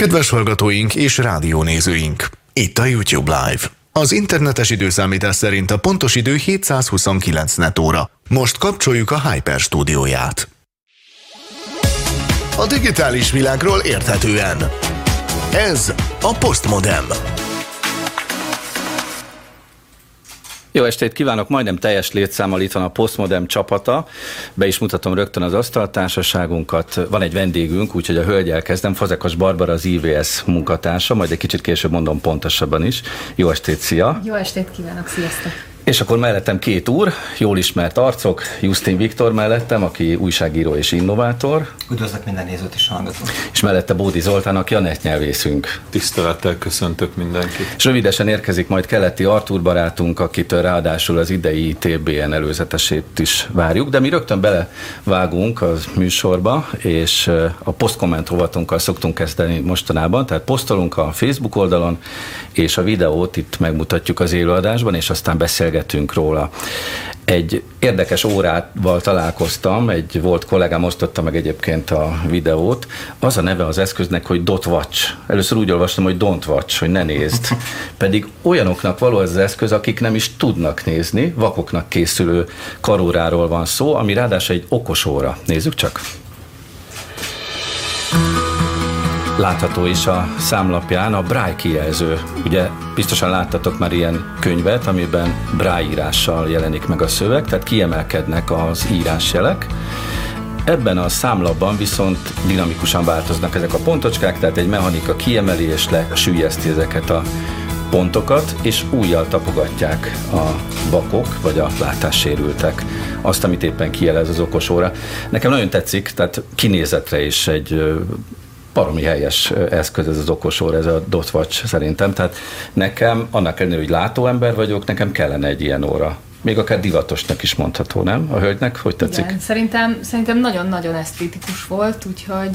Kedves hallgatóink és rádiónézőink! Itt a YouTube Live. Az internetes időszámítás szerint a pontos idő 729 net óra. Most kapcsoljuk a Hyper stúdióját. A digitális világról érthetően. Ez a Postmodem. Jó estét kívánok, majdnem teljes létszámmal itt van a Postmodem csapata. Be is mutatom rögtön az asztaltársaságunkat. Van egy vendégünk, úgyhogy a hölgyel kezdem. Fazekas Barbara az IVS munkatársa, majd egy kicsit később mondom pontosabban is. Jó estét, szia! Jó estét kívánok, sziasztok! És akkor mellettem két úr, jól ismert arcok, Justin Viktor mellettem, aki újságíró és innovátor. Üdvözlök minden nézőt és hallgatót. És mellette Bódi Zoltán, aki a netnyelvészünk. Tisztelettel köszöntök mindenkit. És rövidesen érkezik majd keleti Artúr barátunk, akitől ráadásul az idei TBN előzetesét is várjuk, de mi rögtön belevágunk az műsorba, és a posztkomment rovatunkkal szoktunk kezdeni mostanában, tehát posztolunk a Facebook oldalon, és a videót itt megmutatjuk az élőadásban, és aztán beszélgetünk róla. Egy érdekes órával találkoztam, egy volt kollégám osztotta meg egyébként a videót. Az a neve az eszköznek, hogy Dot Watch. Először úgy olvastam, hogy Don't Watch, hogy ne nézd. Pedig olyanoknak való ez az eszköz, akik nem is tudnak nézni, vakoknak készülő karóráról van szó, ami ráadásul egy okos óra. Nézzük csak! Látható is a számlapján a Braille kijelző. Ugye biztosan láttatok már ilyen könyvet, amiben Braille írással jelenik meg a szöveg, tehát kiemelkednek az írásjelek. Ebben a számlapban viszont dinamikusan változnak ezek a pontocskák, tehát egy mechanika kiemeli és lesülyezti ezeket a pontokat, és újjal tapogatják a vakok, vagy a látássérültek azt, amit éppen kijelez az okos óra. Nekem nagyon tetszik, tehát kinézetre is egy baromi helyes eszköz ez az okosóra, ez a dot watch szerintem. Tehát nekem, annak ellenére, hogy látóember vagyok, nekem kellene egy ilyen óra. Még akár divatosnak is mondható, nem? A hölgynek, hogy tetszik? Igen, szerintem, szerintem nagyon-nagyon esztétikus volt, úgyhogy...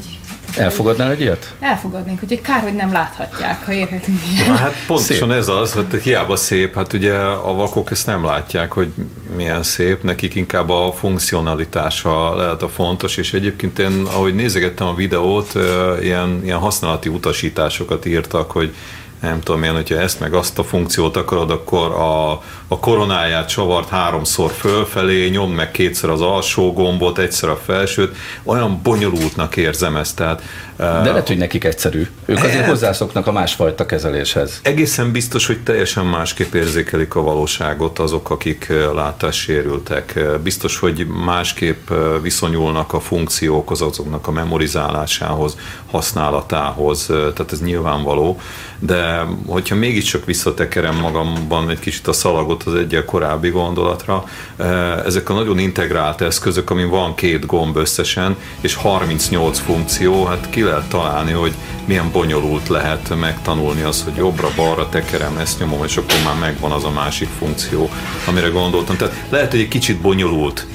Elfogadnál egy ilyet? Elfogadnék, hogy kár, hogy nem láthatják, ha érhetünk ilyen. Hát pontosan szép. ez az, hogy hiába szép, hát ugye a vakok ezt nem látják, hogy milyen szép, nekik inkább a funkcionalitása lehet a fontos, és egyébként én, ahogy nézegettem a videót, ilyen, ilyen használati utasításokat írtak, hogy nem tudom én, hogyha ezt meg azt a funkciót akarod, akkor a, a koronáját csavart háromszor fölfelé, nyomd meg kétszer az alsó gombot, egyszer a felsőt. Olyan bonyolultnak érzem ezt. Tehát, De lehet, hogy nekik egyszerű. Ők azért hát, hozzászoknak a másfajta kezeléshez. Egészen biztos, hogy teljesen másképp érzékelik a valóságot azok, akik látássérültek. Biztos, hogy másképp viszonyulnak a funkciókhoz, azoknak a memorizálásához, használatához. Tehát ez nyilvánvaló. De hogyha mégiscsak visszatekerem magamban egy kicsit a szalagot az egyel korábbi gondolatra, eh, ezek a nagyon integrált eszközök, amin van két gomb összesen, és 38 funkció, hát ki lehet találni, hogy milyen bonyolult lehet megtanulni az, hogy jobbra-balra tekerem, ezt nyomom, és akkor már megvan az a másik funkció, amire gondoltam. Tehát lehet, hogy egy kicsit bonyolult,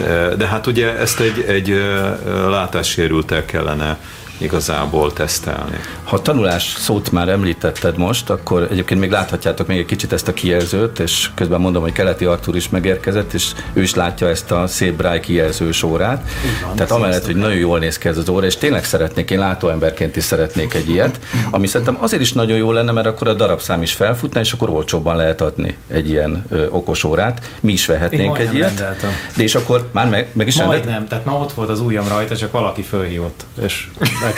eh, de hát ugye ezt egy, egy eh, látássérültel kellene igazából tesztelni. Ha a tanulás szót már említetted most, akkor egyébként még láthatjátok még egy kicsit ezt a kijelzőt, és közben mondom, hogy Keleti Artur is megérkezett, és ő is látja ezt a szép Braille kijelzős órát. Van, Tehát amellett, hogy nagyon jól néz ki ez az óra, és tényleg szeretnék, én látóemberként is szeretnék egy ilyet, ami szerintem azért is nagyon jó lenne, mert akkor a darabszám is felfutna, és akkor olcsóbban lehet adni egy ilyen ö, okos órát. Mi is vehetnénk egy ilyet. Rendeltem. De és akkor már meg, meg is Majd nem, tehát ma ott volt az ujjam rajta, csak valaki fölhívott, és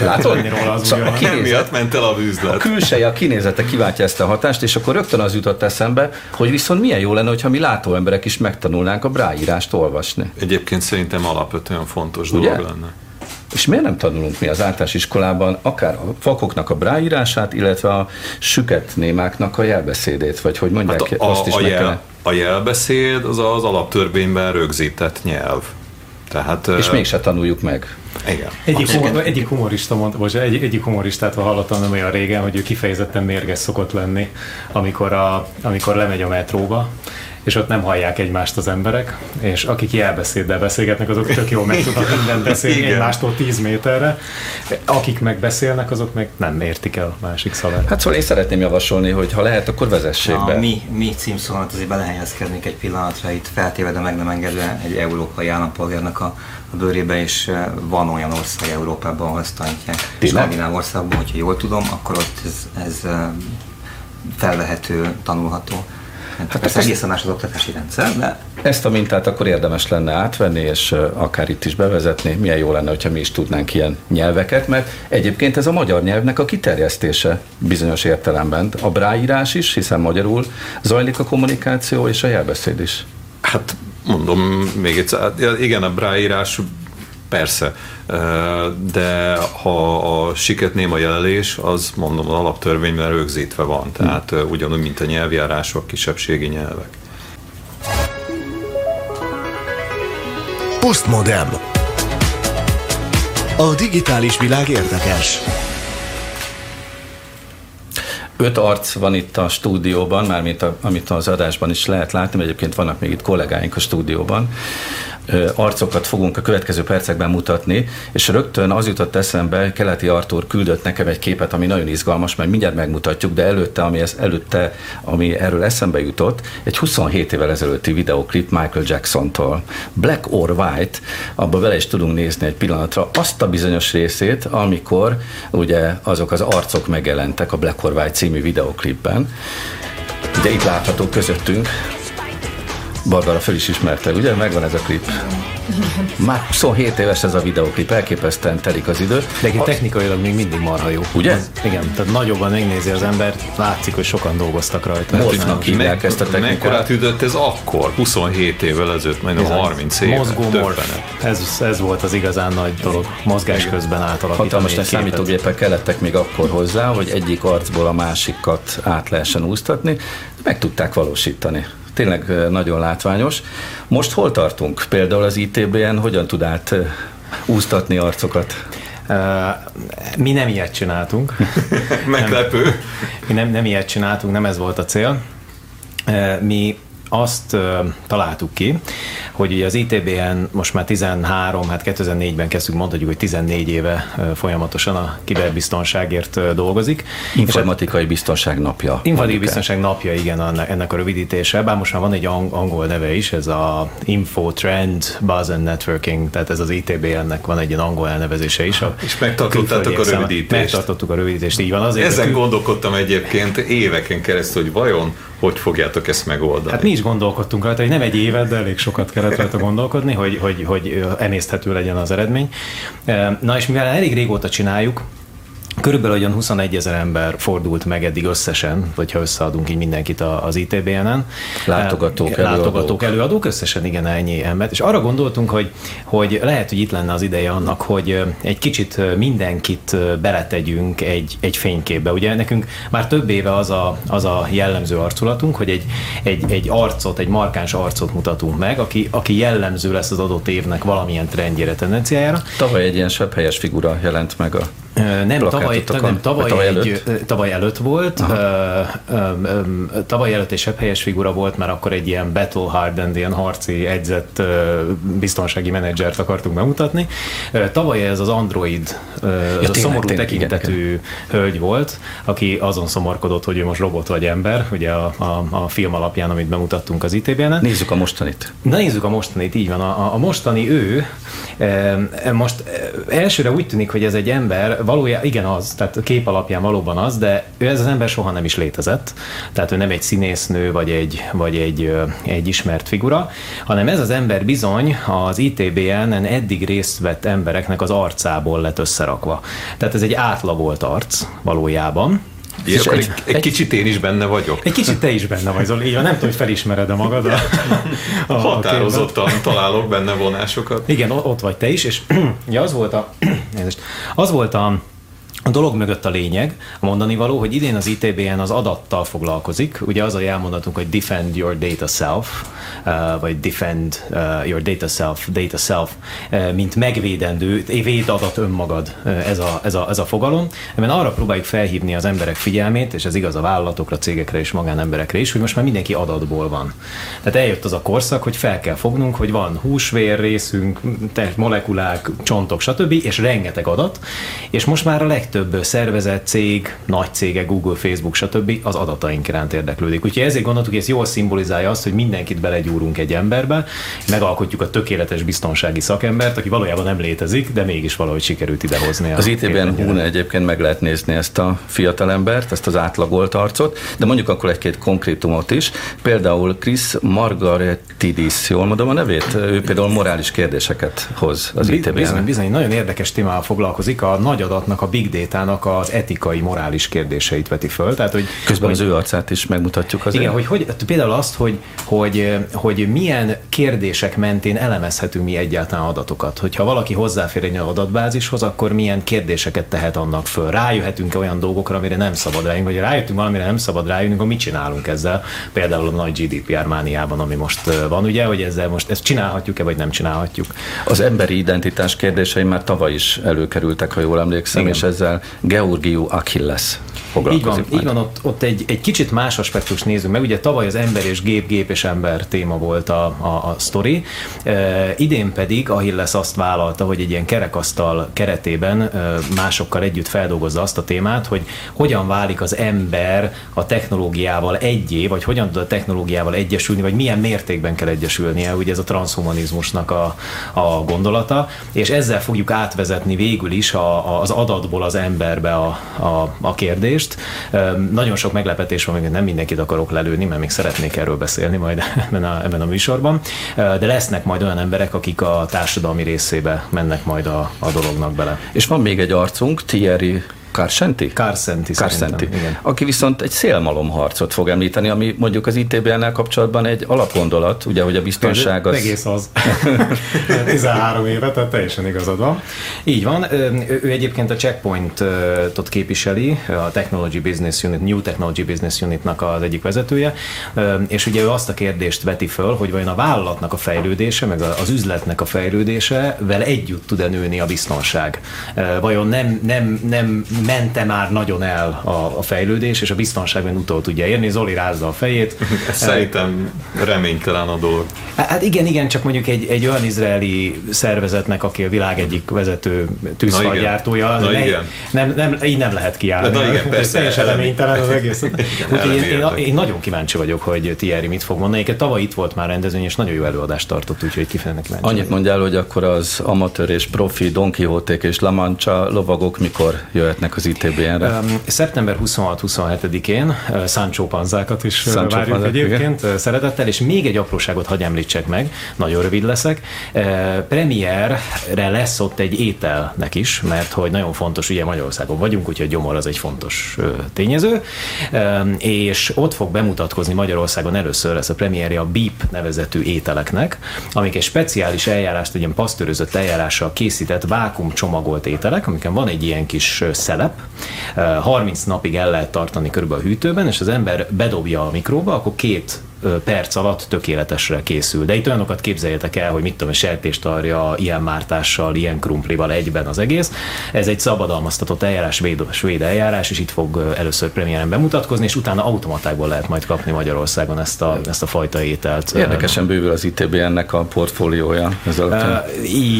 Látod? róla az szóval a kinézet, miatt ment el a üzlet. A külseje, a kinézete kiváltja ezt a hatást, és akkor rögtön az jutott eszembe, hogy viszont milyen jó lenne, hogyha mi látó emberek is megtanulnánk a bráírást olvasni. Egyébként szerintem alapvetően fontos Ugye? dolog lenne. És miért nem tanulunk mi az általános iskolában akár a fakoknak a bráírását, illetve a süket némáknak a jelbeszédét, vagy hogy mondják, hát a, azt is a, jel, a jelbeszéd az az alaptörvényben rögzített nyelv. Tehát, és mégse tanuljuk meg. Igen. Egyik, humor, egyik humorista mondta, vagy egy, egyik humoristát hallottam nem olyan régen, hogy ő kifejezetten mérges szokott lenni, amikor, a, amikor lemegy a metróba, és ott nem hallják egymást az emberek, és akik jelbeszéddel beszélgetnek, azok tök jól meg tudnak mindent beszélni egymástól 10 méterre, akik meg beszélnek, azok meg nem értik el a másik szavát. Hát szóval én szeretném javasolni, hogy ha lehet, akkor vezessék A be. mi, mi címszólalat azért belehelyezkednék egy pillanatra, itt feltéve, de meg nem engedve egy európai állampolgárnak a, a bőrébe, és eh, van olyan ország Európában, ahol ezt tanítják. Skandináv országban, hogyha jól tudom, akkor ott ez, ez eh, felvehető, tanulható. Hát, hát ez egészen más az oktatási rendszer, de Ezt a mintát akkor érdemes lenne átvenni, és akár itt is bevezetni. Milyen jó lenne, hogyha mi is tudnánk ilyen nyelveket, mert egyébként ez a magyar nyelvnek a kiterjesztése bizonyos értelemben. A bráírás is, hiszen magyarul zajlik a kommunikáció, és a jelbeszéd is. Hát mondom még egyszer, hát, igen, a bráírás persze, de ha a siket néma jelölés, az mondom az alaptörvényben rögzítve van, tehát eh, ugyanúgy, mint a nyelvjárások, kisebbségi nyelvek. Postmodem. A digitális világ érdekes. Öt arc van itt a stúdióban, mármint a, amit az adásban is lehet látni, mert egyébként vannak még itt kollégáink a stúdióban. Arcokat fogunk a következő percekben mutatni, és rögtön az jutott eszembe, Keleti Artúr küldött nekem egy képet, ami nagyon izgalmas, mert mindjárt megmutatjuk, de előtte, ami, ez, előtte, ami erről eszembe jutott, egy 27 évvel ezelőtti videoklip Michael Jackson-tól. Black or White, abba vele is tudunk nézni egy pillanatra azt a bizonyos részét, amikor ugye azok az arcok megjelentek a Black or White című videoklipben. Ugye itt látható közöttünk, Barbara fel is ismerte, ugye? Megvan ez a klip. Már 27 éves ez a videoklip, elképesztően telik az idő. De egyébként technikailag még mindig marha jó. Ugye? Az, igen, tehát nagyobban megnézi az ember, látszik, hogy sokan dolgoztak rajta. Morfnak hívják ezt a technikát. Mekkorát ütött ez akkor, 27 évvel ezelőtt, majdnem 30 éve. Mozgó morf. Döbbenet. Ez, ez volt az igazán nagy dolog. Mozgás közben átalakítani Hatalmas számítógépek kellettek még akkor hozzá, hogy egyik arcból a másikat át lehessen úsztatni. Meg tudták valósítani. Tényleg nagyon látványos. Most hol tartunk? Például az ITB-en hogyan tud át úsztatni arcokat? Mi nem ilyet csináltunk. Meglepő. Mi nem, nem ilyet csináltunk, nem ez volt a cél. Mi azt találtuk ki, hogy ugye az ITB-en most már 13, hát 2004-ben kezdtük, mondhatjuk, hogy 14 éve folyamatosan a kiberbiztonságért dolgozik. Informatikai biztonság napja. Informatikai biztonság napja, igen, ennek a rövidítése, bár most már van egy ang- angol neve is, ez a Info Trend Buzz and Networking, tehát ez az ITB-ennek van egy ilyen angol elnevezése is. A És megtartottátok a rövidítést. Megtartottuk a rövidítést, így van. Azért Ezen gondolkodtam egyébként éveken keresztül, hogy vajon hogy fogjátok ezt megoldani. Hát mi is gondolkodtunk rajta, hogy nem egy évet, de elég sokat kellett rajta gondolkodni, hogy, hogy, hogy emészthető legyen az eredmény. Na és mivel elég régóta csináljuk, Körülbelül olyan 21 ezer ember fordult meg eddig összesen, hogyha összeadunk így mindenkit az ITBN-en. Látogatók, Látogatók, előadók. előadók, összesen igen, ennyi embert. És arra gondoltunk, hogy, hogy lehet, hogy itt lenne az ideje annak, hogy ö, egy kicsit ö, mindenkit beletegyünk egy, egy fényképbe. Ugye nekünk már több éve az a, az a jellemző arculatunk, hogy egy, egy, egy arcot, egy markáns arcot mutatunk meg, aki, aki jellemző lesz az adott évnek valamilyen trendjére, tendenciájára. Tavaly egy ilyen sebhelyes figura jelent meg a Nem, tavaly, plakátotokon. nem tavaly, tavaly egy, előtt? ö, tavaly előtt volt. Ö, ö, ö, tavaly előtt egy helyes figura volt, mert akkor egy ilyen battle hardened, ilyen harci egyzett ö, biztonsági menedzsert akartunk bemutatni. Ö, Tavaly ez az Android, ö, az a tényleg, szomorú tényleg, igen, tekintetű hölgy volt, aki azon szomorkodott, hogy ő most robot vagy ember, ugye a, a, a film alapján, amit bemutattunk az ITB-en. Nézzük a mostanit. Na nézzük a mostanit, így van. A, a mostani ő, e, most e, elsőre úgy tűnik, hogy ez egy ember, valójában igen az, tehát a kép alapján valóban az, de ő ez az ember soha nem is létezett. Tehát ő nem egy színésznő, vagy egy, vagy egy, egy ismert figura, hanem ez az ember bizony az ITBN-en eddig részt vett embereknek az arcából lett összerakva. Tehát ez egy átlagolt arc valójában. És akkor egy- egy, egy kicsit én is benne vagyok. Egy kicsit te is benne vagy, Zoli. Nem tudom, hogy felismered-e magad a, a, a. Határozottan találok benne vonásokat. Igen, ott vagy te is, és ugye az volt a, az volt a, a dolog mögött a lényeg, mondani való, hogy idén az ITBN az adattal foglalkozik. Ugye az a jelmondatunk, hogy defend your data self, uh, vagy defend uh, your data self, data self, uh, mint megvédendő, véd adat önmagad, ez, a, ez, a, ez a fogalom. Ebben arra próbáljuk felhívni az emberek figyelmét, és ez igaz a vállalatokra, cégekre és magánemberekre is, hogy most már mindenki adatból van. Tehát eljött az a korszak, hogy fel kell fognunk, hogy van húsvér részünk, molekulák, csontok, stb., és rengeteg adat, és most már a legtöbb legtöbb szervezet, cég, nagy cége, Google, Facebook, stb. az adataink iránt érdeklődik. Úgyhogy ezért gondoltuk, hogy ez jól szimbolizálja azt, hogy mindenkit belegyúrunk egy emberbe, megalkotjuk a tökéletes biztonsági szakembert, aki valójában nem létezik, de mégis valahogy sikerült idehozni. Az ITBN hún egyébként meg lehet nézni ezt a fiatalembert, ezt az átlagolt arcot, de mondjuk akkor egy-két konkrétumot is. Például Chris Margaretidis, jól mondom a nevét? Ő például morális kérdéseket hoz az ITBN. Bizony, bizony, nagyon érdekes témával foglalkozik, a nagy adatnak, a big data Bétának az etikai, morális kérdéseit veti föl. Tehát, hogy, Közben hogy, az ő arcát is megmutatjuk azért. Igen, hogy, hogy például azt, hogy, hogy, hogy milyen kérdések mentén elemezhetünk mi egyáltalán adatokat. Hogyha valaki hozzáfér egy adatbázishoz, akkor milyen kérdéseket tehet annak föl. Rájöhetünk -e olyan dolgokra, amire nem szabad rájönni, vagy rájöttünk valamire nem szabad rájönni, akkor mit csinálunk ezzel? Például a nagy GDPR mániában, ami most van, ugye, hogy ezzel most ezt csinálhatjuk-e, vagy nem csinálhatjuk. Az emberi identitás kérdései már tavaly is előkerültek, ha jól emlékszem, Igen. és ezzel Georgiou Achilles így van, így van ott, ott egy, egy kicsit más aspektus nézzük meg. Ugye tavaly az ember és gép, gép és ember téma volt a, a, a sztori. E, idén pedig Achilles azt vállalta, hogy egy ilyen kerekasztal keretében e, másokkal együtt feldolgozza azt a témát, hogy hogyan válik az ember a technológiával egyé, vagy hogyan tud a technológiával egyesülni, vagy milyen mértékben kell egyesülnie, ugye ez a transhumanizmusnak a, a gondolata, és ezzel fogjuk átvezetni végül is a, a, az adatból az emberbe a, a, a kérdést. Nagyon sok meglepetés van, még nem mindenkit akarok lelőni, mert még szeretnék erről beszélni majd ebben a, ebben a műsorban, de lesznek majd olyan emberek, akik a társadalmi részébe mennek majd a, a dolognak bele. És van még egy arcunk, Thierry Karsenti? Karsenti, Karsenti. Aki viszont egy szélmalomharcot fog említeni, ami mondjuk az ITBN-nel kapcsolatban egy alapgondolat, ugye, hogy a biztonság az... Egész az. 13 éve, tehát teljesen igazad van. Így van. Ő egyébként a Checkpoint-ot képviseli, a Technology Business Unit, New Technology Business Unitnak az egyik vezetője, és ugye ő azt a kérdést veti föl, hogy vajon a vállalatnak a fejlődése, meg az üzletnek a fejlődése vele együtt tud-e nőni a biztonság. Vajon nem, nem, nem mente már nagyon el a, a fejlődés, és a biztonságban utol tudja érni. Zoli rázza a fejét. Szerintem reménytelen a dolog. Hát igen, igen, csak mondjuk egy, egy olyan izraeli szervezetnek, aki a világ egyik vezető tűzfalgyártója, ne, igen. Nem, nem, így nem lehet kiállni. Na, igen, persze, teljesen reménytelen az egész. Úgyhogy én, én, én, nagyon kíváncsi vagyok, hogy Thierry mit fog mondani. Egyébként tavaly itt volt már rendezvény, és nagyon jó előadást tartott, úgyhogy kifejezetten kíváncsi. Annyit mondjál, hogy akkor az amatőr és profi Don quixote és La Mancha lovagok mikor jöhetnek az ITBN-re? Szeptember 26-27-én uh, Sancho panzákat is Sancho várjuk panzák, egyébként igen. szeretettel, és még egy apróságot hagy említsek meg, nagyon rövid leszek. Premierre lesz ott egy ételnek is, mert hogy nagyon fontos, ugye Magyarországon vagyunk, úgyhogy gyomor az egy fontos tényező, és ott fog bemutatkozni Magyarországon először lesz a premierje a Beep nevezetű ételeknek, amik egy speciális eljárást, egy ilyen pasztőrözött eljárással készített vákum csomagolt ételek, amiken van egy ilyen kis szelep, 30 napig el lehet tartani körülbelül a hűtőben, és az ember bedobja a mikróba, akkor két perc alatt tökéletesre készül. De itt olyanokat képzeljetek el, hogy mit tudom, sertéstarja ilyen mártással, ilyen krumplival egyben az egész. Ez egy szabadalmaztatott eljárás, svéd, svéd eljárás, és itt fog először premiéren bemutatkozni, és utána automatákból lehet majd kapni Magyarországon ezt a, ezt a fajta ételt. Érdekesen bővül az ITBN-nek a portfóliója. Ez uh,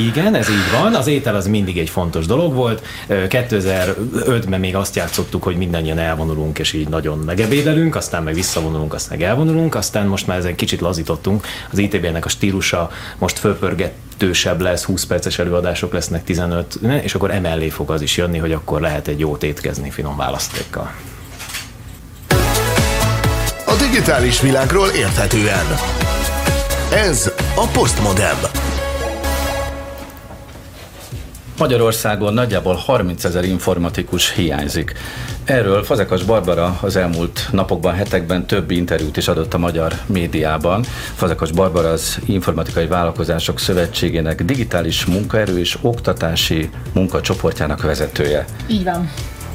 igen, ez így van. Az étel az mindig egy fontos dolog volt. 2005-ben még azt játszottuk, hogy mindannyian elvonulunk, és így nagyon megebédelünk, aztán meg visszavonulunk, aztán meg elvonulunk, aztán most már ezen kicsit lazítottunk. Az ITB-nek a stílusa most fölpörgetősebb lesz, 20 perces előadások lesznek 15, és akkor emellé fog az is jönni, hogy akkor lehet egy jót étkezni finom választékkal. A digitális világról érthetően. Ez a Postmodem. Magyarországon nagyjából 30 ezer informatikus hiányzik. Erről Fazekas Barbara az elmúlt napokban, hetekben több interjút is adott a magyar médiában. Fazekas Barbara az Informatikai Vállalkozások Szövetségének digitális munkaerő és oktatási munkacsoportjának vezetője. Így van.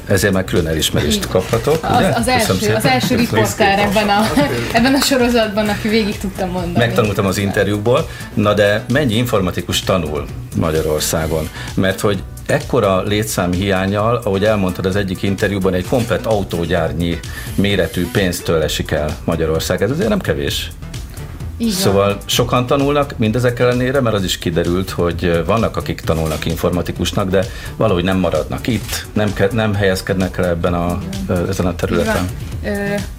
Ezért már külön elismerést kaphatok. Az, ugye? az, első, az első riporter ebben a, ebben a sorozatban, aki végig tudtam mondani. Megtanultam az interjúkból, na de mennyi informatikus tanul Magyarországon? Mert hogy ekkora létszám hiányjal, ahogy elmondtad az egyik interjúban, egy komplet autógyárnyi méretű pénztől esik el Magyarország. Ez azért nem kevés. Így van. Szóval sokan tanulnak mindezek ellenére, mert az is kiderült, hogy vannak, akik tanulnak informatikusnak, de valahogy nem maradnak itt, nem, ke- nem helyezkednek el ebben a, ezen a területen. Ö,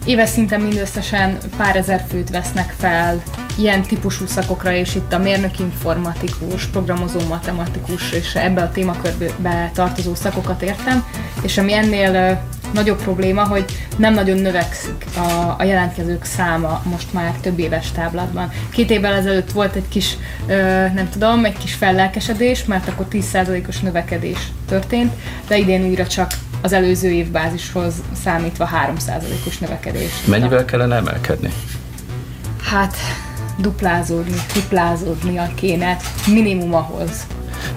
éves szinten mindösszesen pár ezer főt vesznek fel ilyen típusú szakokra, és itt a mérnök informatikus, programozó matematikus, és ebbe a témakörbe tartozó szakokat értem, és ami ennél nagyobb probléma, hogy nem nagyon növekszik a, a jelentkezők száma most már több éves táblatban. Két évvel ezelőtt volt egy kis, ö, nem tudom, egy kis fellelkesedés, mert akkor 10%-os növekedés történt, de idén újra csak az előző év bázishoz számítva 3%-os növekedés. Mennyivel kellene emelkedni? Hát duplázódni, triplázódnia kéne minimum ahhoz.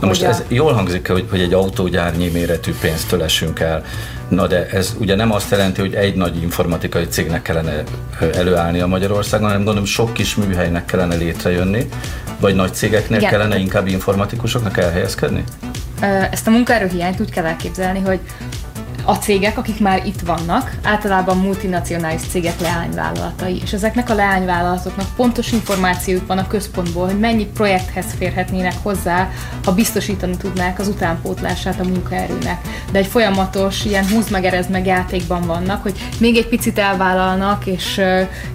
Na most ez jól hangzik, hogy, hogy egy autógyárnyi méretű pénztől esünk el. Na de ez ugye nem azt jelenti, hogy egy nagy informatikai cégnek kellene előállni a Magyarországon, hanem gondolom sok kis műhelynek kellene létrejönni, vagy nagy cégeknek Igen. kellene inkább informatikusoknak elhelyezkedni? Ezt a munkaerőhiányt úgy kell elképzelni, hogy a cégek, akik már itt vannak, általában multinacionális cégek leányvállalatai, és ezeknek a leányvállalatoknak pontos információjuk van a központból, hogy mennyi projekthez férhetnének hozzá, ha biztosítani tudnák az utánpótlását a munkaerőnek. De egy folyamatos ilyen húz meg, erez meg játékban vannak, hogy még egy picit elvállalnak, és,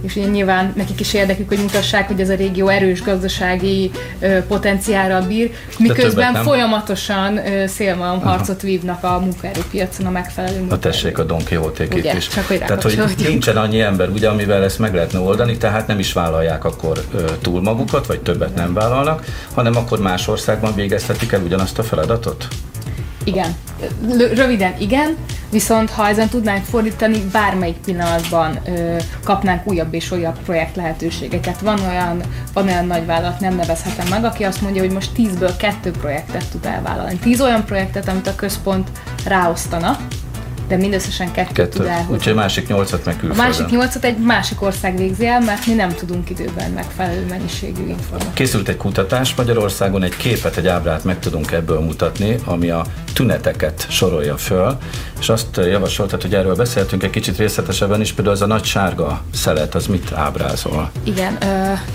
és ugye nyilván nekik is érdekük, hogy mutassák, hogy ez a régió erős gazdasági ö, potenciálral bír, miközben folyamatosan szélmalomharcot vívnak a munkaerőpiacon a megfelelő Na munkaerő. tessék a Don Quixote itt Ugye, is. csak hogy tehát, hogy nincsen annyi ember, ugye, amivel ezt meg lehetne oldani, tehát nem is vállalják akkor ö, túl magukat, vagy többet nem vállalnak, hanem akkor más országban végezhetik el ugyanazt a feladatot? Igen. Röviden igen, viszont ha ezen tudnánk fordítani, bármelyik pillanatban ö, kapnánk újabb és újabb projekt lehetőségeket. Van olyan, van olyan nagyvállalat, nem nevezhetem meg, aki azt mondja, hogy most 10-ből kettő projektet tud elvállalni. 10 olyan projektet, amit a központ ráosztana, de mindösszesen kettőt Kettő. tud elhozni. Úgyhogy a másik nyolcat meg A külföldön. másik nyolcat egy másik ország végzi el, mert mi nem tudunk időben megfelelő mennyiségű információt. Készült egy kutatás Magyarországon, egy képet, egy ábrát meg tudunk ebből mutatni, ami a tüneteket sorolja föl, és azt javasoltad, hogy erről beszéltünk egy kicsit részletesebben is, például az a nagy sárga szelet, az mit ábrázol? Igen,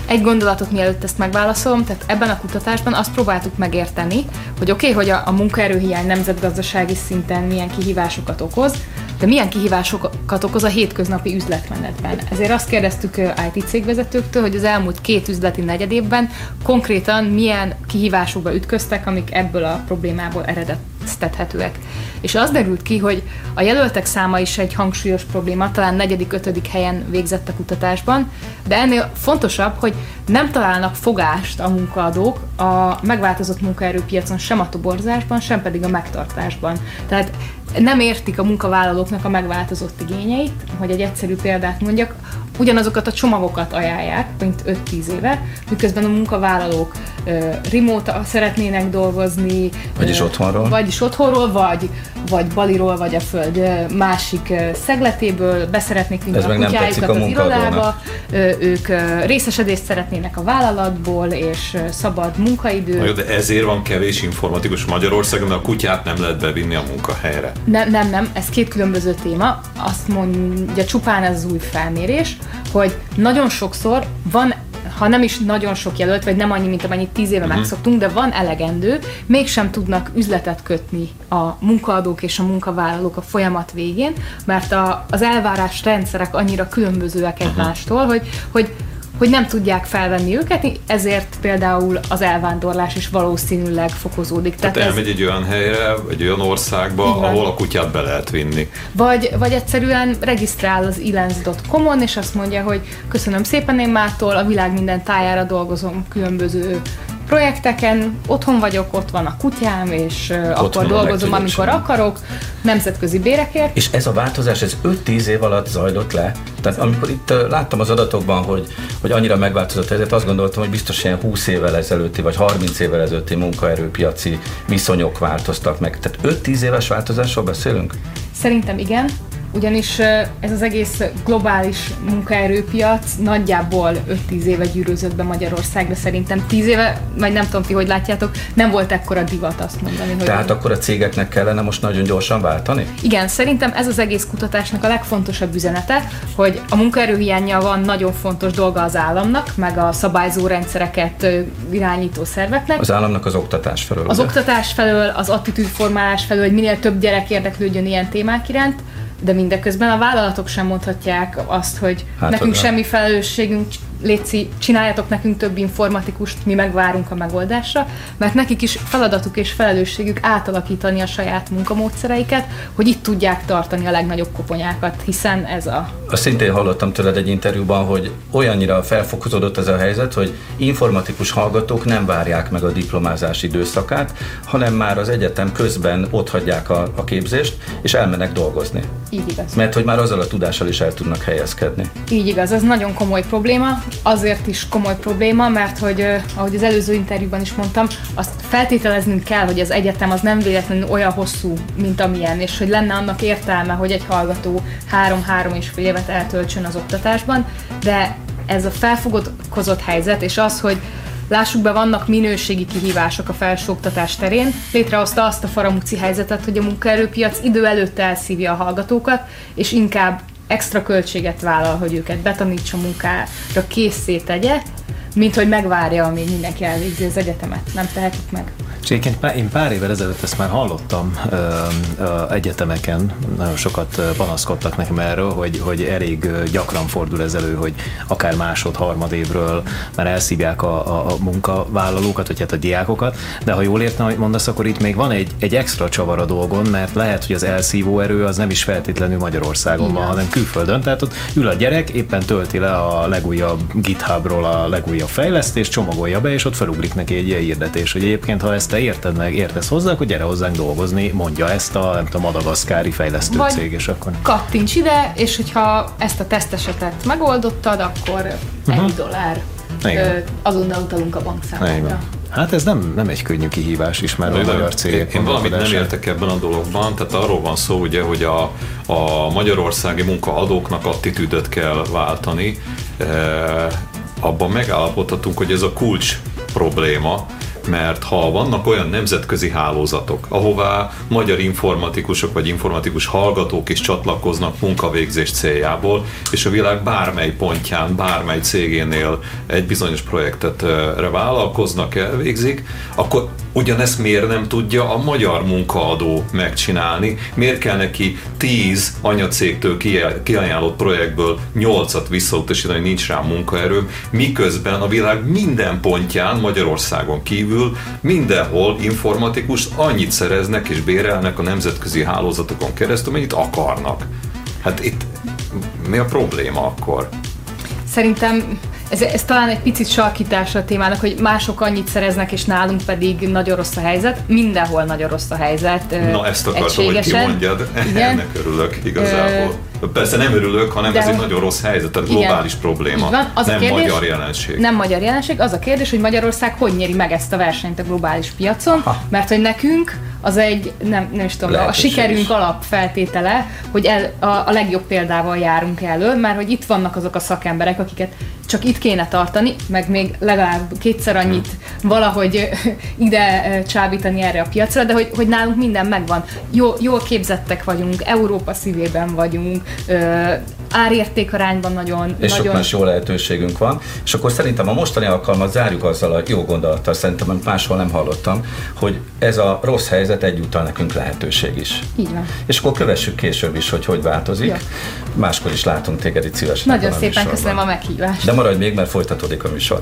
egy gondolatot mielőtt ezt megválaszolom, tehát ebben a kutatásban azt próbáltuk megérteni, hogy oké, okay, hogy a, a munkaerőhiány nemzetgazdasági szinten milyen kihívásokat okoz, de milyen kihívásokat okoz a hétköznapi üzletmenetben. Ezért azt kérdeztük IT cégvezetőktől, hogy az elmúlt két üzleti negyedévben konkrétan milyen kihívásokba ütköztek, amik ebből a problémából eredeztethetőek. És az derült ki, hogy a jelöltek száma is egy hangsúlyos probléma, talán negyedik, ötödik helyen végzett a kutatásban, de ennél fontosabb, hogy nem találnak fogást a munkaadók a megváltozott munkaerőpiacon sem a toborzásban, sem pedig a megtartásban. Tehát nem értik a munkavállalóknak a megváltozott igényeit, hogy egy egyszerű példát mondjak, ugyanazokat a csomagokat ajánlják, mint 5-10 éve, miközben a munkavállalók ö, remote szeretnének dolgozni. Vagyis ö, otthonról. Vagyis otthonról, vagy, vagy Baliról, vagy a föld másik szegletéből, beszeretnék vinni a kutyájukat a az irodába, ö, ők részesedést szeretnének a vállalatból, és szabad munkaidő. Jó, de ezért van kevés informatikus Magyarországon, mert a kutyát nem lehet bevinni a munkahelyre. Nem, nem, nem, ez két különböző téma. Azt mondja csupán ez az új felmérés, hogy nagyon sokszor van ha nem is nagyon sok jelölt, vagy nem annyi, mint amennyit tíz éve uh-huh. megszoktunk, de van elegendő, mégsem tudnak üzletet kötni a munkaadók és a munkavállalók a folyamat végén, mert a, az elvárás rendszerek annyira különbözőek egymástól, hogy, hogy hogy nem tudják felvenni őket, ezért például az elvándorlás is valószínűleg fokozódik. Tehát ez- elmegy egy olyan helyre, egy olyan országba, van. ahol a kutyát be lehet vinni. Vagy, vagy egyszerűen regisztrál az ilens.com-on, és azt mondja, hogy köszönöm szépen, én mától a világ minden tájára dolgozom különböző projekteken, otthon vagyok, ott van a kutyám, és uh, akkor dolgozom, amikor akarok, nemzetközi bérekért. És ez a változás, ez 5-10 év alatt zajlott le? Tehát amikor itt uh, láttam az adatokban, hogy, hogy annyira megváltozott ez, azt gondoltam, hogy biztos ilyen 20 évvel ezelőtti, vagy 30 évvel ezelőtti munkaerőpiaci viszonyok változtak meg. Tehát 5-10 éves változásról beszélünk? Szerintem igen ugyanis ez az egész globális munkaerőpiac nagyjából 5-10 éve gyűrűzött be Magyarországra, szerintem 10 éve, vagy nem tudom ti, hogy látjátok, nem volt ekkora divat azt mondani. Hogy Tehát akkor a cégeknek kellene most nagyon gyorsan váltani? Igen, szerintem ez az egész kutatásnak a legfontosabb üzenete, hogy a munkaerőhiánya van nagyon fontos dolga az államnak, meg a szabályzó rendszereket irányító szerveknek. Az államnak az oktatás felől. Az ugye? oktatás felől, az attitűdformálás felől, hogy minél több gyerek érdeklődjön ilyen témák iránt, de mindeközben a vállalatok sem mondhatják azt, hogy hát nekünk semmi felelősségünk létszi, csináljatok nekünk több informatikust, mi megvárunk a megoldásra, mert nekik is feladatuk és felelősségük átalakítani a saját munkamódszereiket, hogy itt tudják tartani a legnagyobb koponyákat, hiszen ez a... A szintén hallottam tőled egy interjúban, hogy olyannyira felfokozódott ez a helyzet, hogy informatikus hallgatók nem várják meg a diplomázás időszakát, hanem már az egyetem közben ott hagyják a, a képzést, és elmennek dolgozni. Így igaz. Mert hogy már azzal a tudással is el tudnak helyezkedni. Így igaz, ez nagyon komoly probléma, azért is komoly probléma, mert hogy, ahogy az előző interjúban is mondtam, azt feltételeznünk kell, hogy az egyetem az nem véletlenül olyan hosszú, mint amilyen, és hogy lenne annak értelme, hogy egy hallgató három-három és fél évet eltöltsön az oktatásban, de ez a felfogozott helyzet, és az, hogy Lássuk be, vannak minőségi kihívások a felsőoktatás terén. Létrehozta azt a faramúci helyzetet, hogy a munkaerőpiac idő előtt elszívja a hallgatókat, és inkább extra költséget vállal, hogy őket betanítsa munkára, készé tegye, mint hogy megvárja, amíg mindenki elvégzi az egyetemet. Nem tehetik meg. És egyébként én pár évvel ezelőtt ezt már hallottam ö, ö, egyetemeken, nagyon sokat panaszkodtak nekem erről, hogy, hogy elég gyakran fordul ez elő, hogy akár másod, harmad évről már elszívják a, a, a munkavállalókat, vagy hát a diákokat, de ha jól értem, hogy mondasz, akkor itt még van egy, egy extra csavar a dolgon, mert lehet, hogy az elszívó erő az nem is feltétlenül Magyarországon van, hanem külföldön, tehát ott ül a gyerek, éppen tölti le a legújabb GitHubról a legújabb fejlesztést, csomagolja be, és ott felugrik neki egy ilyen hirdetés, hogy egyébként ha ezt te érted meg, értesz hozzá, akkor gyere hozzánk dolgozni, mondja ezt a, nem tudom, madagaszkári fejlesztő Vagy cég, és akkor... kattints ide, és hogyha ezt a tesztesetet megoldottad, akkor uh-huh. egy dollár Igen. azonnal utalunk a bankszámlára. Hát ez nem, nem egy könnyű kihívás is, mert a magyar cégek. Én, én valamit nem értek ebben a dologban, tehát arról van szó, ugye, hogy a, a magyarországi munkaadóknak attitűdöt kell váltani. E, abban megállapodhatunk, hogy ez a kulcs probléma, mert ha vannak olyan nemzetközi hálózatok, ahová magyar informatikusok vagy informatikus hallgatók is csatlakoznak munkavégzés céljából, és a világ bármely pontján, bármely cégénél egy bizonyos projektet vállalkoznak, elvégzik, akkor ugyanezt miért nem tudja a magyar munkaadó megcsinálni? Miért kell neki 10 anyacégtől kiajánlott projektből 8-at visszautasítani, nincs rá munkaerő, miközben a világ minden pontján Magyarországon kívül mindenhol informatikus annyit szereznek és bérelnek a nemzetközi hálózatokon keresztül, mennyit akarnak. Hát itt mi a probléma akkor? Szerintem ez, ez talán egy picit sarkítása a témának, hogy mások annyit szereznek, és nálunk pedig nagyon rossz a helyzet. Mindenhol nagyon rossz a helyzet. Na ezt akartam, hogy kimondjad. Igen. Ennek örülök igazából. Persze nem örülök, hanem De ez egy nagyon rossz helyzet, tehát igen. globális probléma. van. Az nem a kérdés, magyar jelenség. Nem magyar jelenség. Az a kérdés, hogy Magyarország hogy nyeri meg ezt a versenyt a globális piacon, ha. mert hogy nekünk az egy, nem, nem is tudom, Lehetőség a sikerünk is. alapfeltétele, hogy el, a, a legjobb példával járunk elő, mert hogy itt vannak azok a szakemberek, akiket csak itt kéne tartani, meg még legalább kétszer annyit hmm. valahogy ide csábítani erre a piacra, de hogy, hogy nálunk minden megvan. Jó, jól képzettek vagyunk, Európa szívében vagyunk, árértékarányban nagyon... És nagyon... sok más jó lehetőségünk van. És akkor szerintem a mostani alkalmat zárjuk azzal a jó gondolattal, szerintem amit máshol nem hallottam, hogy ez a rossz helyzet egyúttal nekünk lehetőség is. Így van. És akkor kövessük később is, hogy hogy változik. Ja. Máskor is látunk téged itt szívesen. Nagyon szépen műsorban. köszönöm a meghívást. De maradj még, mert folytatódik a műsor.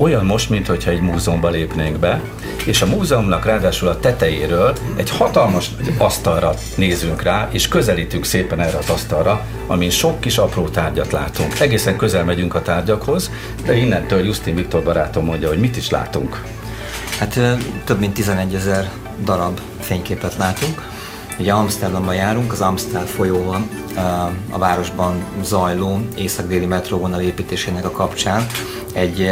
Olyan most, mintha egy múzeumba lépnénk be, és a múzeumnak ráadásul a tetejéről egy hatalmas asztalra nézünk rá, és közelítünk szépen erre az asztalra, amin sok kis apró tárgyat látunk. Egészen közel megyünk a tárgyakhoz, de innentől Justin Viktor barátom mondja, hogy mit is látunk. Hát több mint 11 ezer darab fényképet látunk. Ugye Amsterdamban járunk, az Amstel folyóban, a városban zajló észak-déli metróvonal építésének a kapcsán egy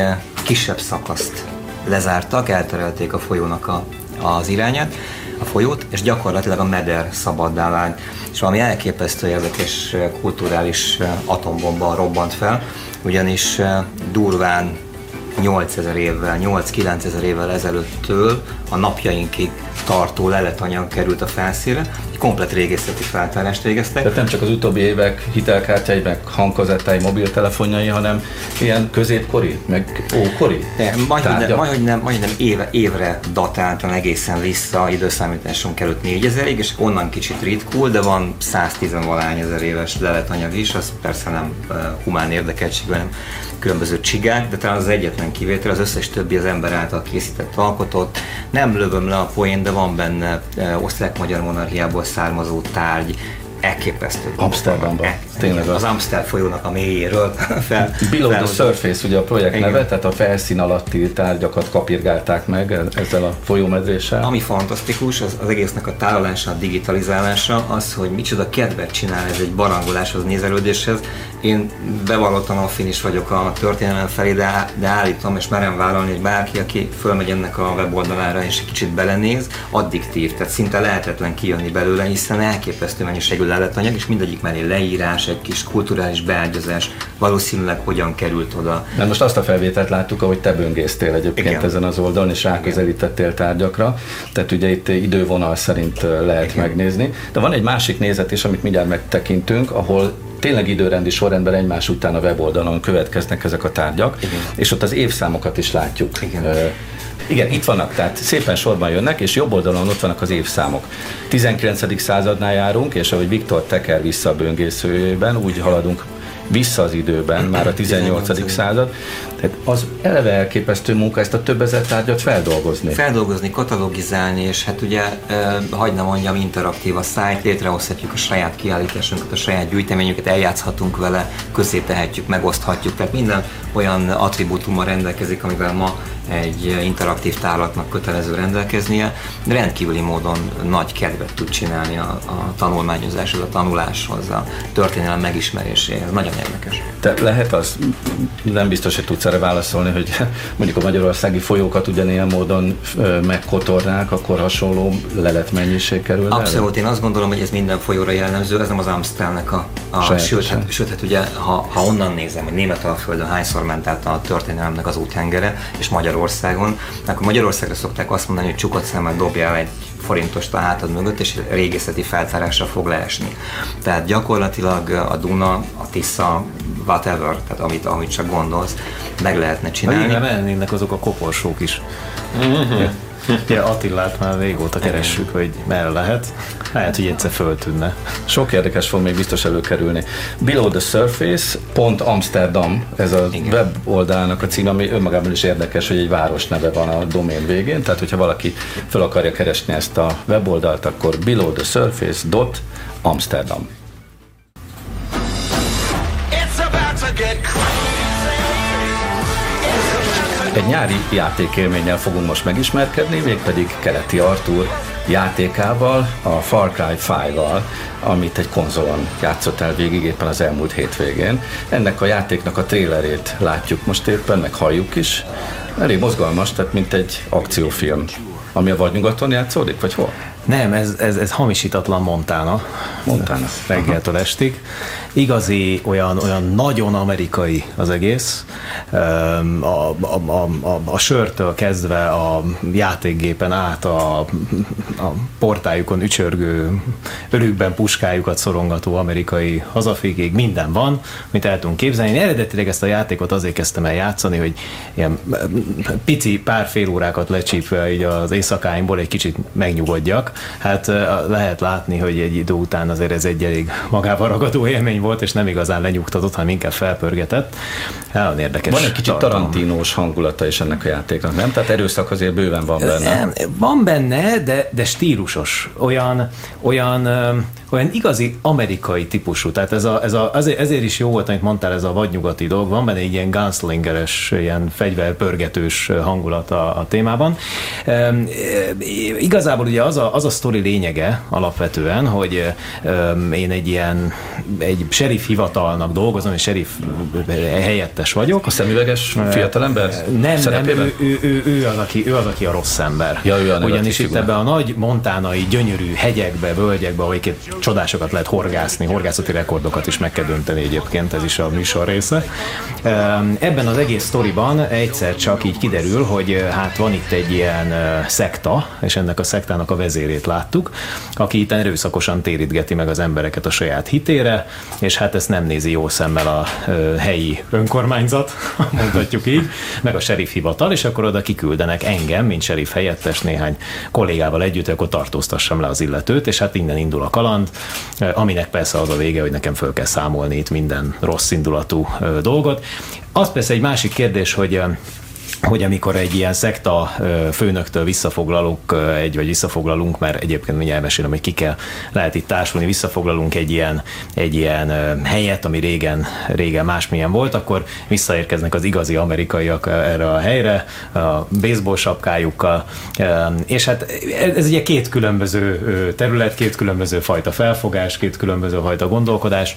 kisebb szakaszt lezártak, elterelték a folyónak a, az irányát, a folyót, és gyakorlatilag a meder szabaddá vált. És valami elképesztő érdekes kulturális atombomba robbant fel, ugyanis durván 8000 évvel, 8-9 ezer évvel ezelőttől a napjainkig tartó leletanyag került a felszínre, egy komplet régészeti feltárást végeztek. Tehát nem csak az utóbbi évek hitelkártyái, meg hangkazettái, mobiltelefonjai, hanem ilyen középkori, meg ókori De, majd, hogy nem, majd, hogy nem, majd, nem éve, évre datáltan egészen vissza időszámításunk előtt 4000-ig, és onnan kicsit ritkul, de van 110 valány ezer éves leletanyag is, az persze nem uh, humán érdekeltség, hanem különböző csigák, de talán az egyetlen kivétel, az összes többi az ember által készített alkotott. Nem lövöm le a poén, de van benne uh, osztrák-magyar monarchiából származó tárgy, elképesztő. Amsterdamban. E, Tényleg az, Amstel folyónak a mélyéről fel. Below the Surface, ugye a projekt Igen. neve, tehát a felszín alatti tárgyakat kapirgálták meg e- ezzel a folyómedréssel. Ami fantasztikus, az, az egésznek a tárolása, a digitalizálása, az, hogy micsoda kedvet csinál ez egy barangoláshoz, nézelődéshez. Én bevallottan affin is vagyok a történelem felé, de, de állítom, és merem vállalni, hogy bárki, aki fölmegy ennek a weboldalára és egy kicsit belenéz, addiktív, tehát szinte lehetetlen kijönni belőle, hiszen elképesztő mennyiségű leletanyag, és mindegyik mellé leírás, egy kis kulturális beágyazás, valószínűleg hogyan került oda. De most azt a felvételt láttuk, ahogy te böngésztél egyébként Igen. ezen az oldalon, és ráközelítettél tárgyakra, tehát ugye itt idővonal szerint lehet Igen. megnézni. De van egy másik nézet is, amit mindjárt megtekintünk, ahol tényleg időrendi sorrendben egymás után a weboldalon következnek ezek a tárgyak, Igen. és ott az évszámokat is látjuk. Igen. Igen, itt vannak, tehát szépen sorban jönnek, és jobb oldalon ott vannak az évszámok. 19. századnál járunk, és ahogy Viktor teker vissza a böngészőjében, úgy haladunk vissza az időben, már a 18. század. Tehát az eleve elképesztő munka ezt a több ezer tárgyat feldolgozni. Feldolgozni, katalogizálni, és hát ugye, e, hagyd ne mondjam, interaktív a szájt, létrehozhatjuk a saját kiállításunkat, a saját gyűjteményünket, eljátszhatunk vele, közé tehetjük, megoszthatjuk, tehát minden olyan attribútummal rendelkezik, amivel ma egy interaktív tárlatnak kötelező rendelkeznie, de rendkívüli módon nagy kedvet tud csinálni a, a tanulmányozáshoz, a tanuláshoz, a történelem megismeréséhez. Nagyon érdekes. Te lehet az, nem biztos, hogy tudsz erre válaszolni, hogy mondjuk a magyarországi folyókat ugyanilyen módon megkotornák, akkor hasonló leletmennyiség kerül Abszolút, én azt gondolom, hogy ez minden folyóra jellemző, ez nem az Amstelnek a, a sőt, hát, sőt, hát ugye, ha, ha onnan nézem, hogy Németalföldön hányszor ment át a történelemnek az úthengere, és Magyarországon, akkor Magyarországra szokták azt mondani, hogy csukott szemmel dobjál egy forintost a hátad mögött, és régészeti feltárásra fog leesni. Tehát gyakorlatilag a Duna, a Tisza, whatever, tehát amit, amit csak gondolsz, meg lehetne csinálni. Nem lennének azok a koporsók is. Mm-hmm. Ja, Attilát már régóta keressük, hogy merre lehet. Lehet, hogy egyszer föltűnne. Sok érdekes fog még biztos előkerülni. Below the Surface, pont Amsterdam, ez a Igen. web oldalnak a cím, ami önmagában is érdekes, hogy egy város neve van a domén végén, tehát hogyha valaki fel akarja keresni ezt a weboldalt, akkor below the surface dot Amsterdam. Egy nyári játékélménnyel fogunk most megismerkedni, mégpedig Keleti Artur játékával, a Far Cry 5-val, amit egy konzolon játszott el végig éppen az elmúlt hétvégén. Ennek a játéknak a trélerét látjuk most éppen, meg halljuk is. Elég mozgalmas, tehát mint egy akciófilm, ami a vadnyugaton játszódik, vagy hol? Nem, ez, ez, ez hamisítatlan Montana. Montana. Reggeltől estig. Igazi, olyan, olyan nagyon amerikai az egész. A, a, a, a, a sörtől kezdve a játékgépen át a, a portájukon ücsörgő, örükben puskájukat szorongató amerikai hazafigék, minden van, mint el tudunk képzelni. Én eredetileg ezt a játékot azért kezdtem el játszani, hogy ilyen pici pár fél órákat lecsípve így az éjszakáimból egy kicsit megnyugodjak, hát lehet látni, hogy egy idő után azért ez egy elég magával ragadó élmény volt, és nem igazán lenyugtatott, hanem inkább felpörgetett. Nagyon érdekes. Van egy kicsit tarantinós hangulata is ennek a játéknak, nem? Tehát erőszak azért bőven van benne. Van benne, de, de stílusos. Olyan, olyan olyan igazi amerikai típusú. Tehát ez a, ez a, ezért, ezért is jó volt, amit mondtál, ez a vadnyugati dolog. Van benne egy ilyen gunslingeres, ilyen fegyverpörgetős hangulat a, a témában. E, igazából ugye az a, az a sztori lényege alapvetően, hogy e, én egy ilyen egy sheriff hivatalnak dolgozom, egy sheriff helyettes vagyok. A szemüveges fiatalember? Nem, nem, ő, ő, ő, ő, az, aki, ő az, aki a rossz ember. Ja, ő a Ugyanis itt ebbe a nagy montánai, gyönyörű hegyekbe, völgyekbe, ahol csodásokat lehet horgászni, horgászati rekordokat is meg kell dönteni egyébként, ez is a műsor része. Ebben az egész sztoriban egyszer csak így kiderül, hogy hát van itt egy ilyen szekta, és ennek a szektának a vezérét láttuk, aki itt erőszakosan térítgeti meg az embereket a saját hitére, és hát ezt nem nézi jó szemmel a helyi önkormányzat, mondhatjuk így, meg a sheriff hivatal, és akkor oda kiküldenek engem, mint sheriff helyettes néhány kollégával együtt, akkor tartóztassam le az illetőt, és hát innen indul a kaland, aminek persze az a vége, hogy nekem föl kell számolni itt minden rossz indulatú dolgot. Az persze egy másik kérdés, hogy hogy amikor egy ilyen szekta főnöktől visszafoglalunk egy, vagy visszafoglalunk, mert egyébként mindjárt elmesélem, hogy ki kell, lehet itt társulni, visszafoglalunk egy ilyen, egy ilyen helyet, ami régen, régen másmilyen volt, akkor visszaérkeznek az igazi amerikaiak erre a helyre, a baseball sapkájukkal, és hát ez ugye két különböző terület, két különböző fajta felfogás, két különböző fajta gondolkodás,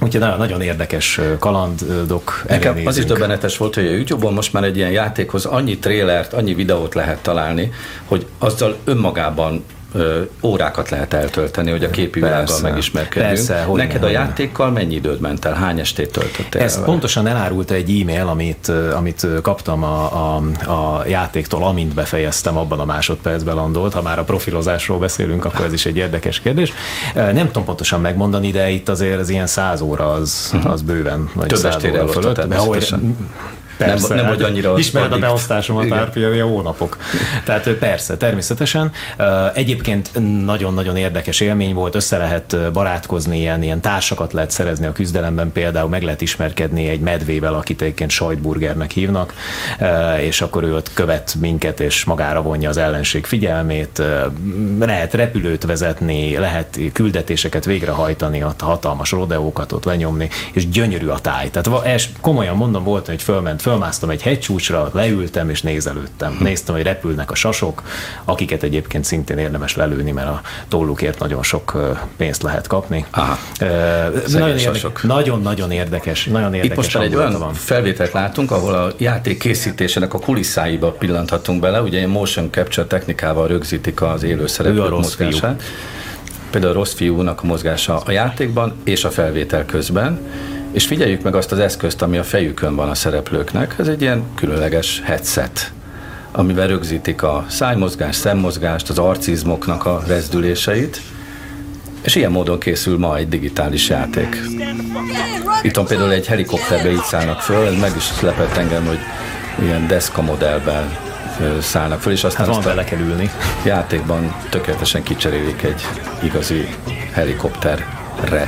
Úgyhogy nagyon, nagyon érdekes kalandok Nekem az is döbbenetes volt, hogy a YouTube-on most már egy ilyen játékhoz annyi trélert, annyi videót lehet találni, hogy azzal önmagában órákat lehet eltölteni, hogy a képi világgal megismerkedjünk. Persze, Neked a játékkal mennyi időd ment el? Hány estét töltöttél Ez pontosan elárulta egy e-mail, amit, amit kaptam a, a, a játéktól, amint befejeztem, abban a másodpercben landolt. Ha már a profilozásról beszélünk, akkor ez is egy érdekes kérdés. Nem tudom pontosan megmondani, de itt azért az ilyen száz óra az, mhm. az bőven nagy Több száz óra fölött. Persze, nem, nem hogy annyira ismered a beosztásomat már jó hónapok. Tehát persze, természetesen. Egyébként nagyon-nagyon érdekes élmény volt, össze lehet barátkozni, ilyen, ilyen társakat lehet szerezni a küzdelemben, például meg lehet ismerkedni egy medvével, akit egyébként sajtburgernek hívnak, és akkor ő ott követ minket, és magára vonja az ellenség figyelmét, lehet repülőt vezetni, lehet küldetéseket végrehajtani, ott hatalmas rodeókat ott lenyomni, és gyönyörű a táj. Tehát komolyan mondom, volt, hogy fölment fölmásztam egy hegycsúcsra, leültem és nézelődtem. Hm. Néztem, hogy repülnek a sasok, akiket egyébként szintén érdemes lelőni, mert a tollukért nagyon sok pénzt lehet kapni. Aha. nagyon-nagyon érdekes. Nagyon érdekes Itt most egy olyan van. felvételt látunk, ahol a játék készítésének a kulisszáiba pillanthatunk bele, ugye egy motion capture technikával rögzítik az élő szereplők mozgását. Fiú. Például a rossz fiúnak a mozgása a játékban és a felvétel közben és figyeljük meg azt az eszközt, ami a fejükön van a szereplőknek. Ez egy ilyen különleges headset, amivel rögzítik a szájmozgást, szemmozgást, az arcizmoknak a rezdüléseit, és ilyen módon készül ma egy digitális játék. Itt például egy helikopterbe így szállnak föl, meg is lepett engem, hogy ilyen deszka modellben szállnak föl, és aztán hát van bele kell ülni. Játékban tökéletesen kicserélik egy igazi helikopterre.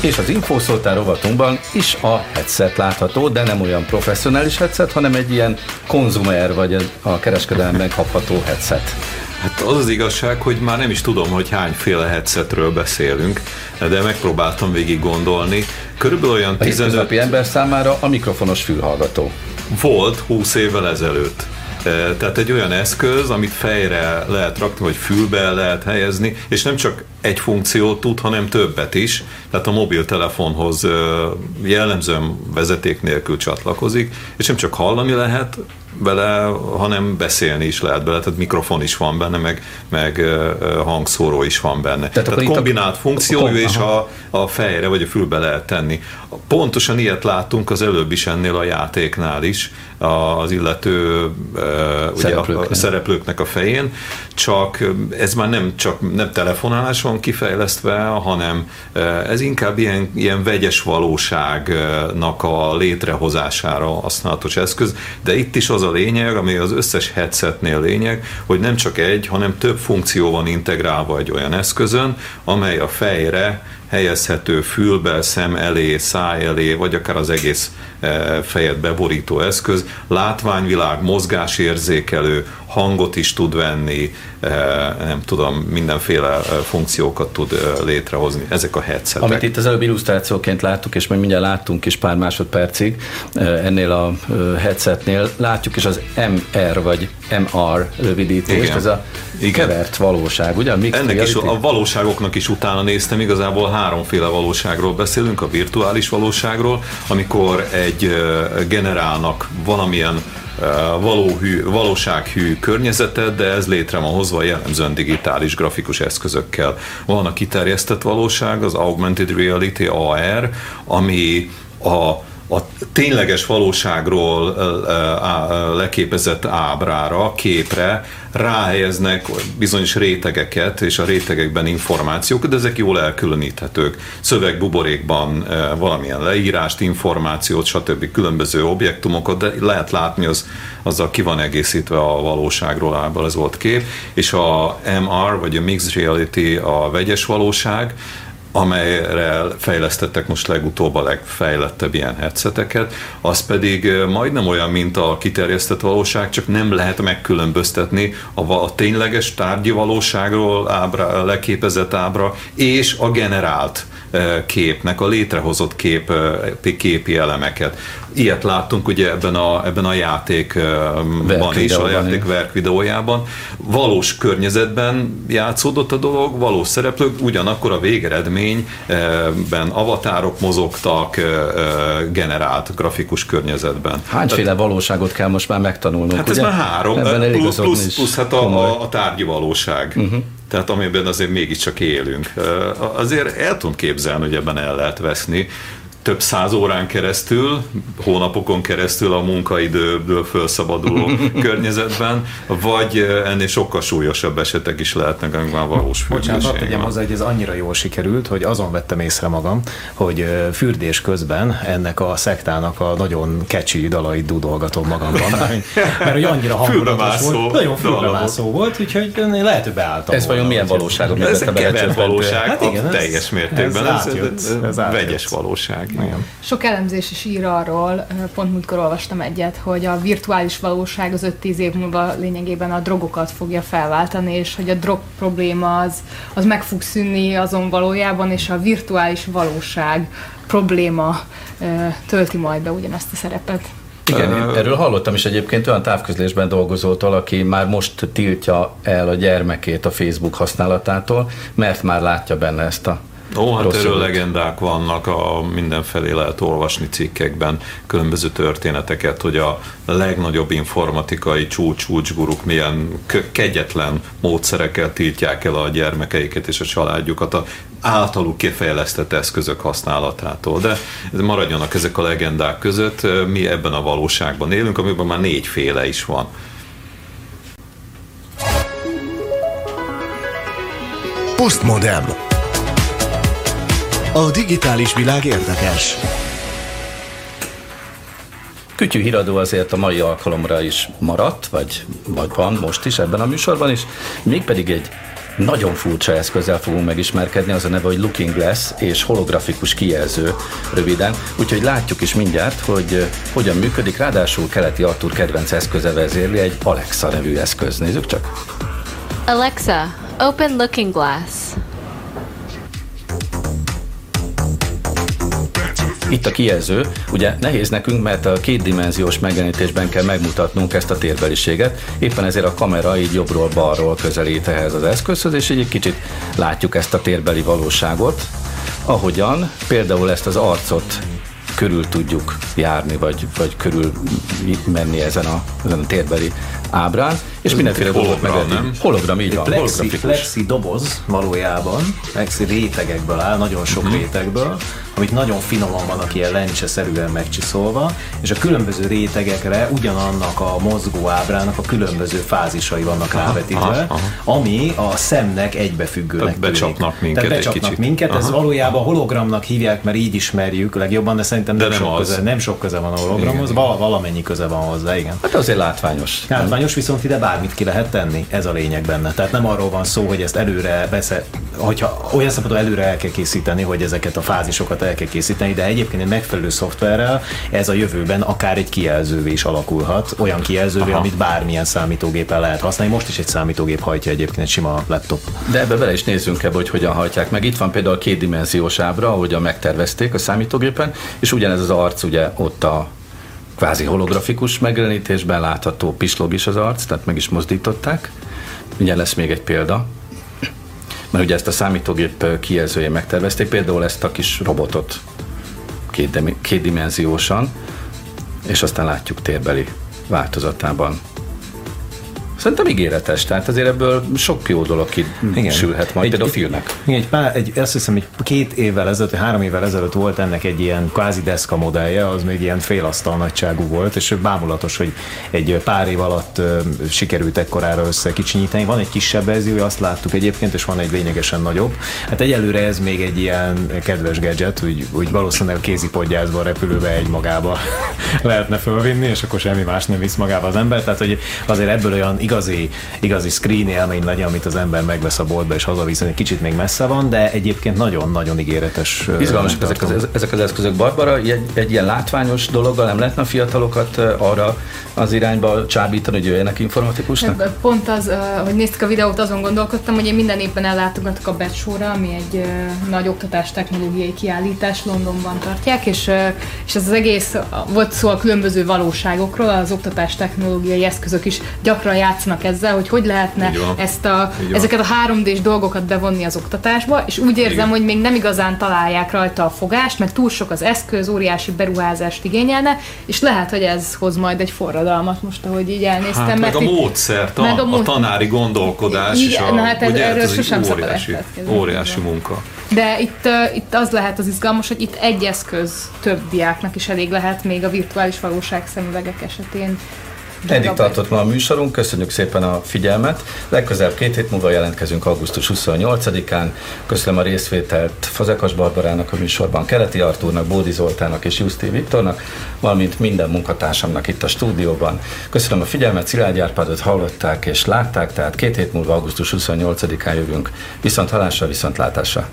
És az infószótár rovatunkban is a headset látható, de nem olyan professzionális headset, hanem egy ilyen konzumer vagy a kereskedelemben kapható headset. Hát az az igazság, hogy már nem is tudom, hogy hányféle headsetről beszélünk, de megpróbáltam végig gondolni. Körülbelül olyan a 15... ember számára a mikrofonos fülhallgató. Volt 20 évvel ezelőtt. Tehát egy olyan eszköz, amit fejre lehet rakni, vagy fülbe lehet helyezni, és nem csak egy funkciót tud, hanem többet is. Tehát a mobiltelefonhoz jellemzően vezeték nélkül csatlakozik, és nem csak hallani lehet vele, hanem beszélni is lehet bele, tehát mikrofon is van benne, meg, meg hangszóró is van benne. Tehát, tehát kombinált a... funkciójú, és a, a fejre vagy a fülbe lehet tenni. Pontosan ilyet láttunk az előbb is ennél a játéknál is, az illető ugye a, a szereplőknek. a fején, csak ez már nem csak nem telefonálás van kifejlesztve, hanem ez inkább ilyen, ilyen vegyes valóságnak a létrehozására használatos eszköz, de itt is az a lényeg, ami az összes headsetnél lényeg, hogy nem csak egy, hanem több funkció van integrálva egy olyan eszközön, amely a fejre helyezhető fülbe, szem elé, száj elé, vagy akár az egész e, fejet beborító eszköz, látványvilág, mozgásérzékelő, hangot is tud venni, e, nem tudom, mindenféle e, funkciókat tud létrehozni. Ezek a headsetek. Amit itt az előbb illusztrációként láttuk, és majd mindjárt láttunk is pár másodpercig ennél a headsetnél, látjuk is az MR vagy MR rövidítést, Igen. ez a Igen. kevert valóság, ugye? Mixed Ennek reality? is a valóságoknak is utána néztem, igazából háromféle valóságról beszélünk, a virtuális valóságról, amikor egy generálnak valamilyen valóhű, valósághű környezetet, de ez létre van hozva jellemzően digitális grafikus eszközökkel. Van a kiterjesztett valóság, az Augmented Reality, AR, ami a a tényleges valóságról leképezett ábrára, képre ráhelyeznek bizonyos rétegeket, és a rétegekben információkat, de ezek jól elkülöníthetők. Szövegbuborékban valamilyen leírást, információt, stb. különböző objektumokat, de lehet látni, az, azzal ki van egészítve a valóságról volt kép, és a MR, vagy a Mixed Reality a vegyes valóság, amelyre fejlesztettek most legutóbb a legfejlettebb ilyen headseteket, az pedig majdnem olyan, mint a kiterjesztett valóság, csak nem lehet megkülönböztetni a, a tényleges tárgyi valóságról ábra, leképezett ábra és a generált képnek, a létrehozott kép, képi elemeket. Ilyet láttunk ugye ebben a, ebben a játékban is, a játék verk videójában. Valós környezetben játszódott a dolog, valós szereplők, ugyanakkor a végeredményben avatárok mozogtak generált grafikus környezetben. Hányféle Tehát, valóságot kell most már megtanulnunk? Hát ugye? ez már három, Ebben plusz, plusz, plusz hát a, a, a tárgyi valóság. Uh-huh tehát amiben azért mégiscsak élünk. Azért el tudom képzelni, hogy ebben el lehet veszni több száz órán keresztül, hónapokon keresztül a munkaidőből felszabaduló környezetben, vagy ennél sokkal súlyosabb esetek is lehetnek, amikor már valós Bocsánat, hadd tegyem hozzá, hogy ez annyira jól sikerült, hogy azon vettem észre magam, hogy fürdés közben ennek a szektának a nagyon kecsi dalait dudolgatom magamban, mert hogy annyira hangulatos volt, nagyon fülbemászó volt, úgyhogy lehet, hogy beálltam. Ez vajon milyen valóság? Ez a kevert valóság, hát igen, teljes mértékben, ez, ez, ez, ez vegyes valóság. Igen. Sok elemzés is ír arról, pont múltkor olvastam egyet, hogy a virtuális valóság az 5-10 év múlva lényegében a drogokat fogja felváltani, és hogy a drog probléma az, az meg fog szűnni azon valójában, és a virtuális valóság probléma tölti majd be ugyanezt a szerepet. Igen, erről hallottam is egyébként olyan távközlésben dolgozótól, aki már most tiltja el a gyermekét a Facebook használatától, mert már látja benne ezt a Ó, hát erről legendák vannak, a mindenfelé lehet olvasni cikkekben különböző történeteket, hogy a legnagyobb informatikai csúcs-csúcsguruk milyen kegyetlen módszerekkel tiltják el a gyermekeiket és a családjukat a általuk kifejlesztett eszközök használatától. De maradjanak ezek a legendák között, mi ebben a valóságban élünk, amiben már négyféle is van. Postmodern a digitális világ érdekes. Kütyű híradó azért a mai alkalomra is maradt, vagy, vagy van most is ebben a műsorban is, mégpedig egy nagyon furcsa eszközzel fogunk megismerkedni, az a neve, hogy Looking Glass és holografikus kijelző röviden. Úgyhogy látjuk is mindjárt, hogy eh, hogyan működik, ráadásul keleti Artur kedvenc eszköze vezérli egy Alexa nevű eszköz. Nézzük csak! Alexa, open Looking Glass. Itt a kijelző, ugye nehéz nekünk, mert a kétdimenziós megjelenítésben kell megmutatnunk ezt a térbeliséget, éppen ezért a kamera így jobbról balról közelít ehhez az eszközhöz, és így egy kicsit látjuk ezt a térbeli valóságot, ahogyan például ezt az arcot körül tudjuk járni, vagy, vagy körül menni ezen a, ezen a térbeli ábrán, És mindenféle dolgot meg Hologram, így- van. Plexi, plexi doboz valójában, plexi rétegekből áll, nagyon sok Mhm. rétegből, amit nagyon finoman vannak ilyen lencseszerűen megcsiszolva, és a különböző rétegekre ugyanannak a mozgó ábrának a különböző fázisai vannak rávetítve, aha, aha. ami a szemnek egybefüggőnek Tehát becsapnak minket Tehát egy becsapnak kicsit. minket, ez Aha. valójában hologramnak hívják, mert így ismerjük legjobban, de szerintem De nem, nem sok, az. köze, nem sok köze van a hologramhoz, vala, valamennyi köze van hozzá, igen. Hát azért látványos. Látványos, viszont ide bármit ki lehet tenni, ez a lényeg benne. Tehát nem arról van szó, hogy ezt előre besze, hogyha olyan szempontból előre el kell készíteni, hogy ezeket a fázisokat el kell készíteni, de egyébként egy megfelelő szoftverrel ez a jövőben akár egy kijelzővé is alakulhat, olyan kijelzővé, Aha. amit bármilyen számítógépen lehet használni. Most is egy számítógép hajtja egyébként egy sima laptop. De ebbe bele is nézzünk ebbe, hogy hogyan hajtják meg. Itt van például a kétdimenziós ábra, ahogyan megtervezték a számítógépen, és ugyanez az arc ugye ott a kvázi holografikus megjelenítésben látható, pislog is az arc, tehát meg is mozdították. Ugye lesz még egy példa, mert ugye ezt a számítógép kijelzőjén megtervezték, például ezt a kis robotot kétdimenziósan, és aztán látjuk térbeli változatában. Szerintem ígéretes, tehát azért ebből sok jó dolog kisülhet majd, Egy- például egy- filmek. Igen, egy pár, egy, azt hiszem, hogy két évvel ezelőtt, három évvel ezelőtt volt ennek egy ilyen kvázi deszka modellje, az még ilyen félasztal nagyságú volt, és bámulatos, hogy egy pár év alatt sikerült ekkorára összekicsinyíteni. Van egy kisebb verziója, azt láttuk egyébként, és van egy lényegesen nagyobb. Hát egyelőre ez még egy ilyen kedves gadget, úgy, úgy valószínűleg a kézipodgyászban repülőbe egy magába lehetne fölvinni, és akkor semmi más nem visz magába az ember. Tehát, hogy azért ebből olyan igazi, igazi screen élmény legyen, amit az ember megvesz a boltba és hazavisz, egy kicsit még messze van, de egyébként nagyon-nagyon ígéretes. Izgalmasak ezek az, ezek az eszközök. Barbara, egy, egy ilyen látványos dologgal nem lehetne a fiatalokat arra az irányba csábítani, hogy jöjjenek informatikusnak? Pont az, hogy néztük a videót, azon gondolkodtam, hogy én minden évben ellátogatok a Becsóra, ami egy nagy oktatás technológiai kiállítás, Londonban tartják, és, és ez az egész, volt szó a különböző valóságokról, az oktatás technológiai eszközök is gyakran játszanak ezzel, hogy hogy lehetne ezt a, ezeket a 3D-s dolgokat bevonni az oktatásba, és úgy érzem, Igen. hogy még nem igazán találják rajta a fogást, mert túl sok az eszköz, óriási beruházást igényelne, és lehet, hogy ez hoz majd egy forradalmat most, ahogy így elnéztem. Hát meg mert a itt- módszert, a, meg a a, mód- tanári gondolkodás Igen, és a, na hát ugye, erről ez sosem óriási, óriási munka. De itt, uh, itt az lehet az izgalmas, hogy itt egy eszköz több diáknak is elég lehet, még a virtuális valóság szemüvegek esetén. Eddig tartott ma a műsorunk, köszönjük szépen a figyelmet. Legközelebb két hét múlva jelentkezünk augusztus 28-án. Köszönöm a részvételt Fazekas Barbarának a műsorban, Keleti Artúrnak, Bódi Zoltának és Juszti Viktornak, valamint minden munkatársamnak itt a stúdióban. Köszönöm a figyelmet, Szilágy Árpádot hallották és látták, tehát két hét múlva augusztus 28-án jövünk. Viszont halásra, viszont látásra.